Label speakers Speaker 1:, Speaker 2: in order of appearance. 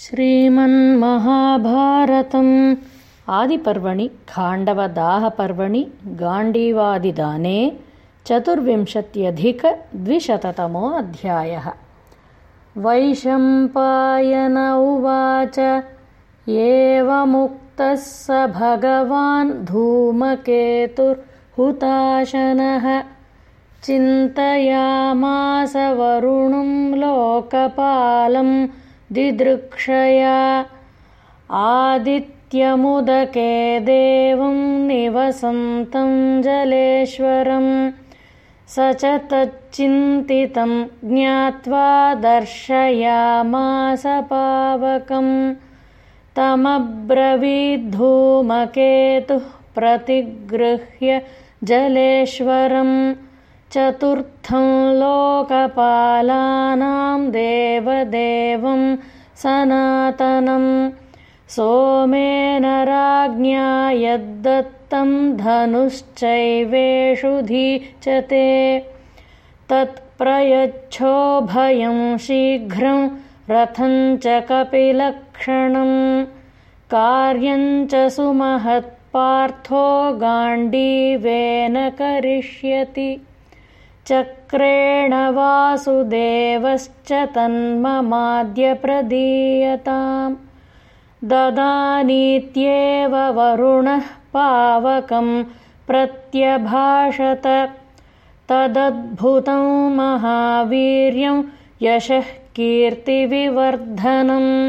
Speaker 1: श्रीमन्महाभारतम् आदिपर्वणि खाण्डवदाहपर्वणि गाण्डीवादिदाने चतुर्विंशत्यधिकद्विशततमो अध्यायः। वैशम्पायन उवाच एवमुक्तः स भगवान् धूमकेतुर्हुताशनः। चिन्तयामास वरुणं लोकपालम् दिदृक्षया आदित्यमुदके देवं निवसन्तं जलेश्वरं स च तच्चिन्तितं ज्ञात्वा दर्शयामास पावकं तमब्रवीद्धूमकेतुः प्रतिगृह्य जलेश्वरम् चतुर्थं लोकपालानां देवदेवं सनातनं सोमेन राज्ञा यद्दत्तं धनुश्चैवेषुधी च ते। तत्प्रयच्छोभयं शीघ्रं रथं च कपिलक्षणं। कार्यं च सुमहत्पार्थो गाण्डीवेन करिष्यति चक्रेण वासुदेवश्च तन्ममाद्य प्रदीयताम् ददानीत्येव वरुणः पावकं प्रत्यभाषत। तदद्भुतं महावीर्यं यशः कीर्तिविवर्धनम्